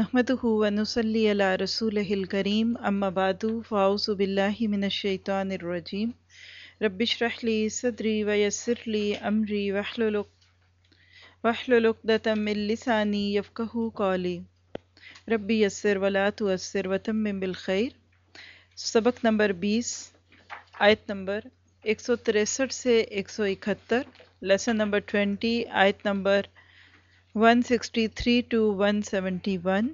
نحمده ونصلي على رسوله الكريم، أما بعد فأعوذ بالله من الشيطان الرجيم. رب اشرح لي صدري ويسر لي أمري، واحلل واحلل عقدة من لساني يفقهوا قولي. ربي يسر ولا تؤثر وتمم بالخير. سبق نمبر 20 آیت نمبر 163 سے 171 لیسن نمبر 20 آیت نمبر 163 ٹو 171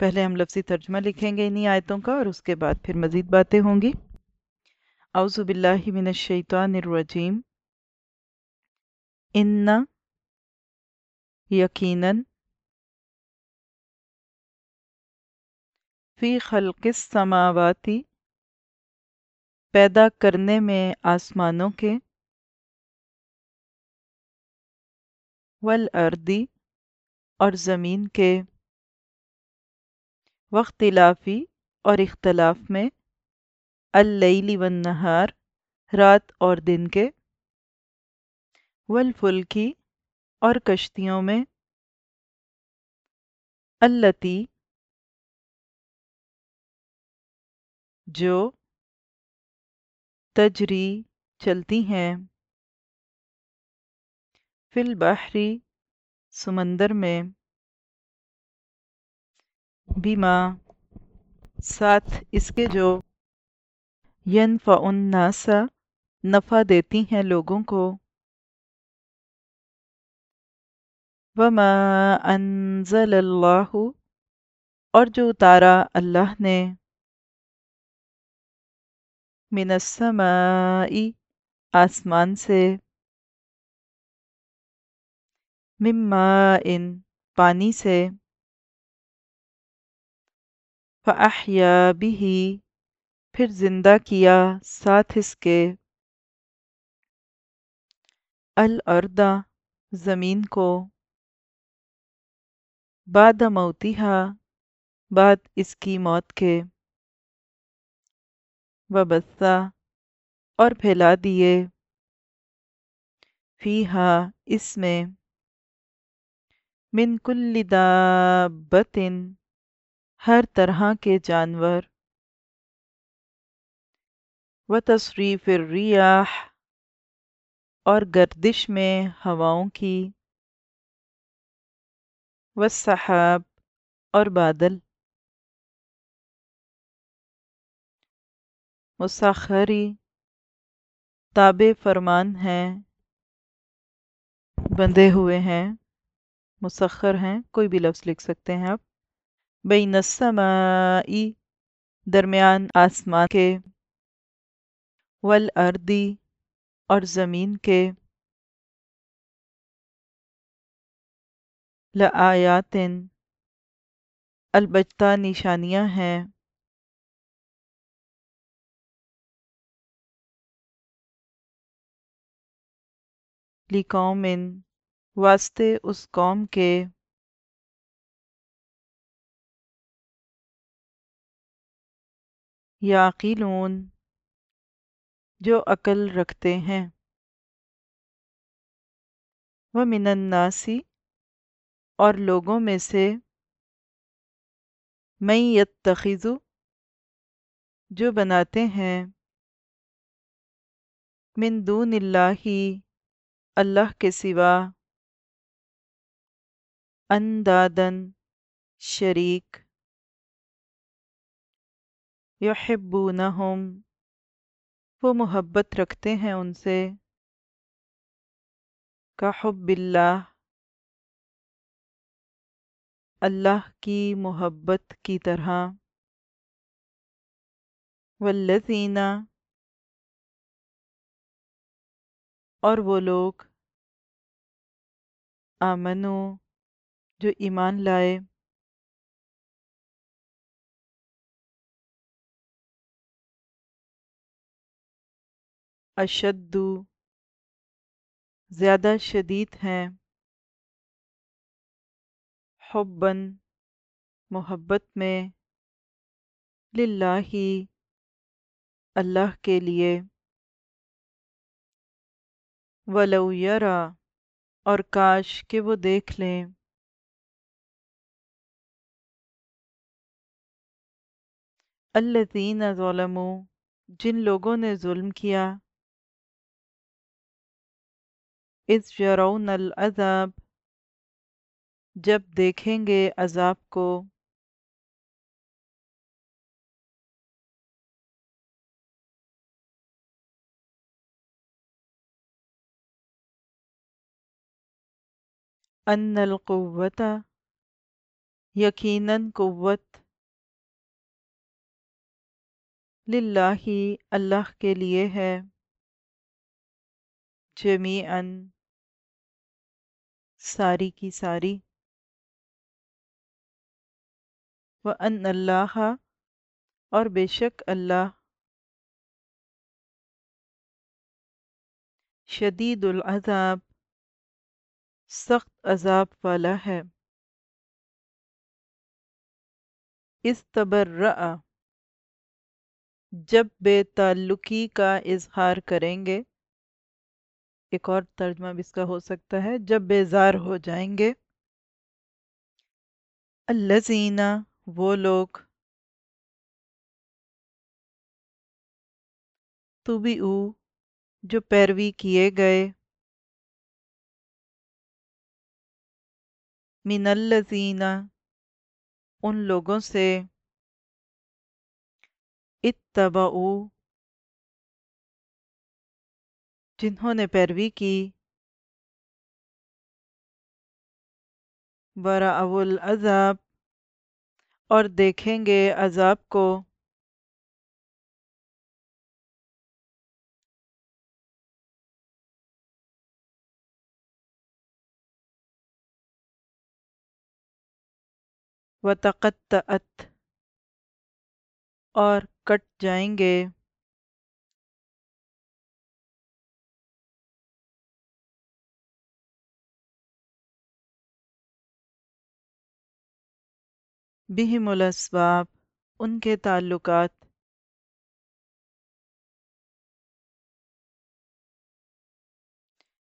پہلے ہم لفظی ترجمہ لکھیں گے انہی آیتوں کا اور اس کے بعد پھر مزید باتیں ہوں گی۔ اعوذ باللہ من الشیطان الرجیم۔ ان یقیناً فی خلق السماواتی پیدا کرنے میں آسمانوں کے والارضی اور زمین کے واختلافی اور اختلاف میں اللیل والنہار، رات اور دن کے والفلکی اور کشتیوں میں التی جو تجری چلتی ہیں۔ فی البحری سمندر میں بیما ساتھ اس کے جو ینفع الناس نفع دیتی ہیں لوگوں کو، وما انزل اللہ، اور جو اتارا اللہ نے من السماء آسمان سے مما ان پانی سے فاحیا بھی پھر زندہ کیا ساتھ اس کے الارض زمین کو بعد موتیہا بعد اس کی موت کے وبسا اور پھیلا دیے فیہا اس میں من کل دابت ہر طرح کے جانور۔ و تصریف الریاح اور گردش میں ہواؤں کی۔ والسحاب، اور بادل۔ مسخری، تابع فرمان ہیں بندے ہوئے ہیں۔ مسخر ہیں، کوئی بھی لفظ لکھ سکتے ہیں آپ۔ بین السمائی، درمیان آسمان کے والارضی اور زمین کے۔ لآیات البتہ نشانیاں ہیں۔ لقوم واسطے اس قوم کے یاقیلون جو عقل رکھتے ہیں۔ وہ من الناسی اور لوگوں میں سے میں یتخذو جو بناتے ہیں۔ من دون اللہ اللہ کے سوا اندادن شریک یحبونہم وہ محبت رکھتے ہیں ان سے. کا حب اللہ. اللہ کی محبت کی طرح. والذین. اور وہ لوگ. آمنو جو ایمان لائے۔ اشدو زیادہ شدید ہیں۔ حبن محبت میں۔ للہ۔ اللہ کے لیے۔ ولو یرا۔ اور کاش کہ وہ دیکھ لیں۔ الذین ظلموا، جن لوگوں نے ظلم کیا۔ اذ یرون العذاب، جب دیکھیں گے عذاب کو۔ ان القوت یقیناً قوت۔ للہ اللہ کے لیے ہے۔ جمیعاً۔ ساری کی ساری۔ وَأَنَّ اللَّهَ اور بے شک اللہ۔ شدید العذاب۔ سخت عذاب والا ہے۔ استبرأ جب بے تعلقی کا اظہار کریں گے، ایک اور ترجمہ بھی اس کا ہو سکتا ہے، جب بیزار ہو جائیں گے۔ الذین، وہ لوگ۔ تبعو جو پیروی کیے گئے۔ من الذین، ان لوگوں سے۔ اتبعو جنہوں نے پیروی کی۔ ورعو العذاب اور دیکھیں گے عذاب کو۔ وتقطعت اور کٹ جائیں گے۔ بہم الاسباب ان کے تعلقات۔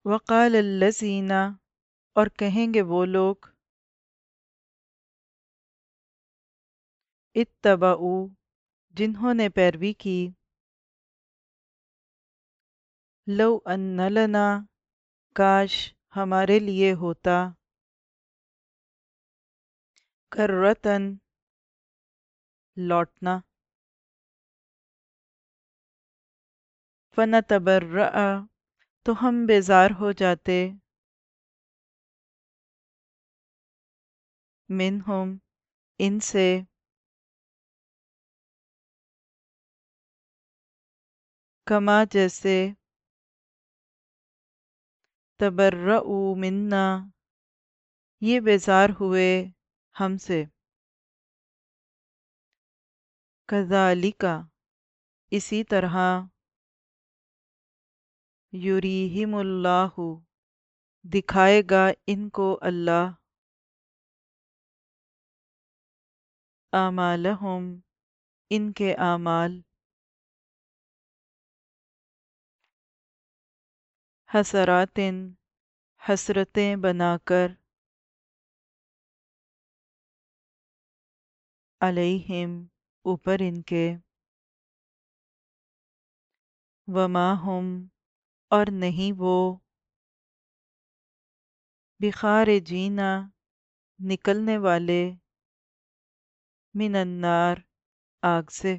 وقال الذین اور کہیں گے وہ لوگ۔ اتبعو جنہوں نے پیروی کی۔ لو ان لنا کاش ہمارے لیے ہوتا۔ کرتن لوٹنا۔ فن فنتبرأ، تو ہم بیزار ہو جاتے۔ منہم، ان سے۔ کما جیسے تبرؤ منا، یہ بیزار ہوئے ہم سے۔ کذالکا، اسی طرح۔ یریہم اللہ، دکھائے گا ان کو اللہ۔ اعمالہم، ان کے اعمال۔ حسرات حسرتیں بنا کر علیہم، اوپر ان کے۔ وما ہم، اور نہیں وہ۔ بخار جینا، نکلنے والے۔ من النار، آگ سے۔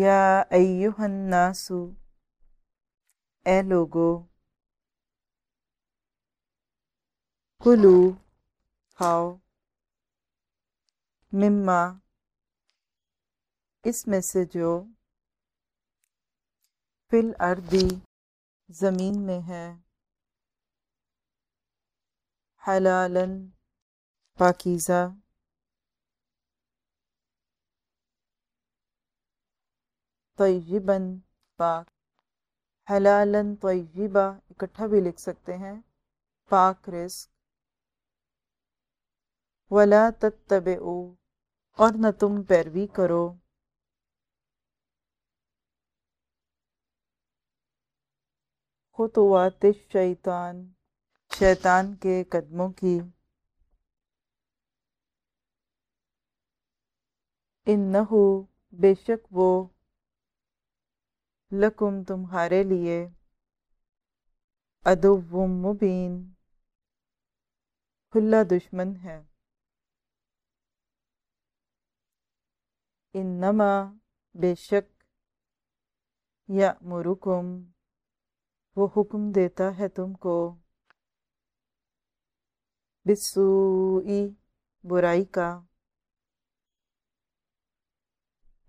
یا ایوہ الناس، اے لوگو، کلو، کھاؤ، مما، اس میں سے جو فی الارضی زمین میں ہے، حلالاً پاکیزہ۔ طیباً پاک، حلالاً طیبہ اکٹھا بھی لکھ سکتے ہیں۔ پاک رزق۔ ولا تتبعو اور نہ تم پیروی کرو۔ خطوات الشیطان شیطان کے قدموں کی۔ انہو، بے شک وہ لکم تمہارے لیے ادو مبین۔ کھلا دشمن ہے۔ انما بے شک یا مرکم وہ حکم دیتا ہے تم کو۔ بسوئی برائی کا۔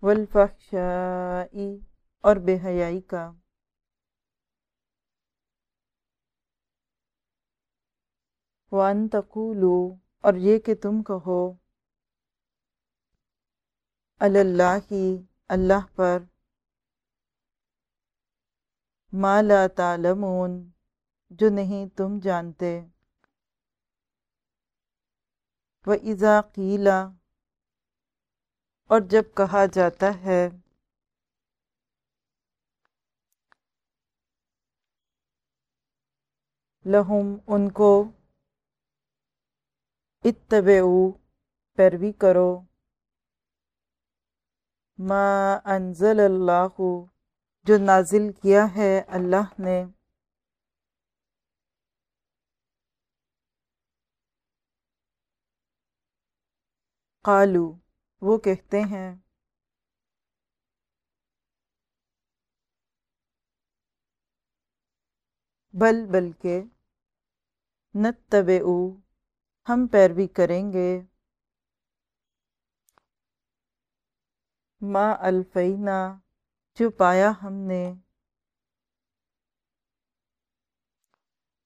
والفحشائی اور بے حیائی کا۔ وان تقولو اور یہ کہ تم کہو اللہ کی اللہ پر، ما لا تعلمون، جو نہیں تم جانتے۔ وَإِذَا قِيلَ، اور جب کہا جاتا ہے لہم، ان کو اتبعو، پیروی کرو۔ ما انزل اللہ، جو نازل کیا ہے اللہ نے۔ قالو، وہ کہتے ہیں۔ بل، بلکہ نتبعو ہم پیروی کریں گے۔ ما الفینا، جو پایا ہم نے۔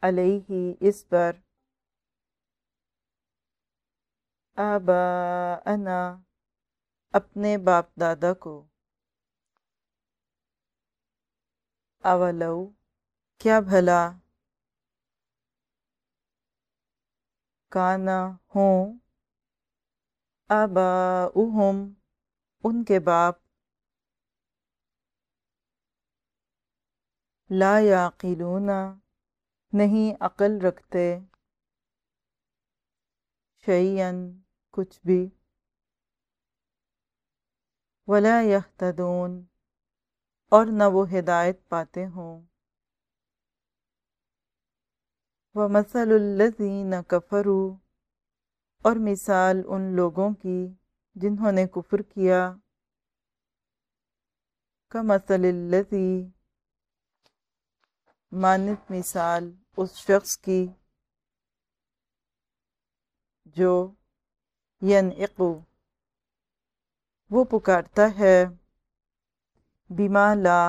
علیہ، اس پر۔ آباءنا، اپنے باپ دادا کو۔ اولو، کیا بھلا؟ کانا ہوں۔ آباؤہم، ان کے باپ۔ لا یعقلون نہیں عقل رکھتے۔ شیئن کچھ بھی۔ ولا یختدون اور نہ وہ ہدایت پاتے ہوں۔ وَمَثَلُ الَّذِينَ كَفَرُوا اور مثال ان لوگوں کی جنہوں نے کفر کیا كَمَثَلِ الَّذِي مانت مثال اس شخص کی جو ینعقو، وہ پکارتا ہے بیما لا،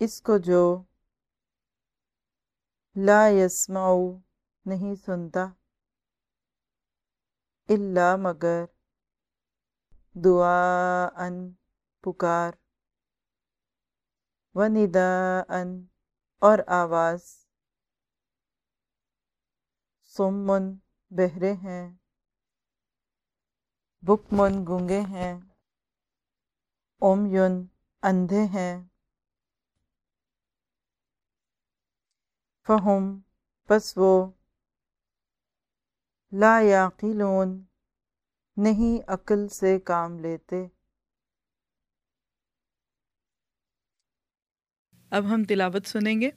اس کو جو لا یسمعو نہیں سنتا، الا مگر دعا ان پکار و ندا ان اور آواز۔ سمن بہرے ہیں، بکمن گنگے ہیں، اومیون اندھے ہیں۔ فہم پس وہ لا یعقلون نہیں عقل سے کام لیتے۔ اب ہم تلاوت سنیں گے۔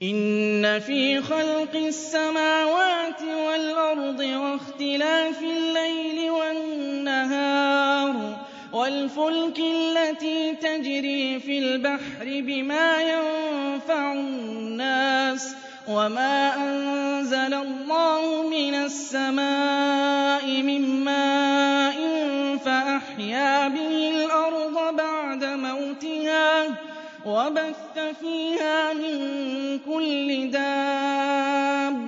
إن في خلق السماوات والأرض واختلاف الليل والنهار والفلك التي تجري في البحر بما ينفع الناس وما أنزل الله من السماء من ماء فأحيا به الأرض بعد موتها وبث فيها من كل دابة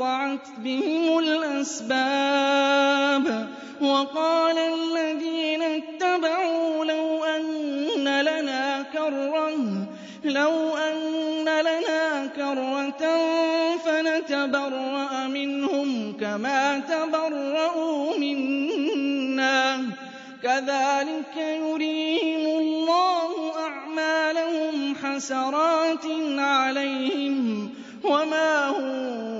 وَتَقَطَّعَتْ بِهِمُ الْأَسْبَابُ وَقَالَ الَّذِينَ اتَّبَعُوا لَوْ أَنَّ لَنَا كَرَّةً فَنَتَبَرَّأَ مِنْهُمْ كَمَا تَبَرَّءُوا مِنَّا ۗ. كَذَٰلِكَ يُرِيهِمُ اللَّهُ أَعْمَالَهُمْ حَسَرَاتٍ عَلَيْهِمْ وَمَا هُم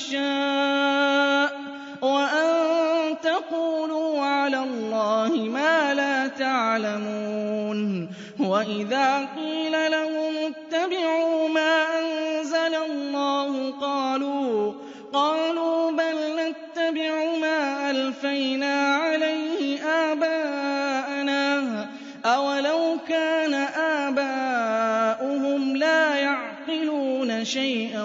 وَالْفَحْشَاءِ وَأَن تَقُولُوا عَلَى اللَّهِ مَا لَا تَعْلَمُونَ وَإِذَا قِيلَ لَهُمُ اتَّبِعُوا مَا أَنزَلَ اللَّهُ قَالُوا بَل نَّتَّبِعُ مَا أَلْفَيْنَا عَلَيْهِ آبَاءَنَا ۚ أَوَلَوْ كَانَ آبَاؤُهُمْ لَا يَعْقِلُونَ شَيْئًا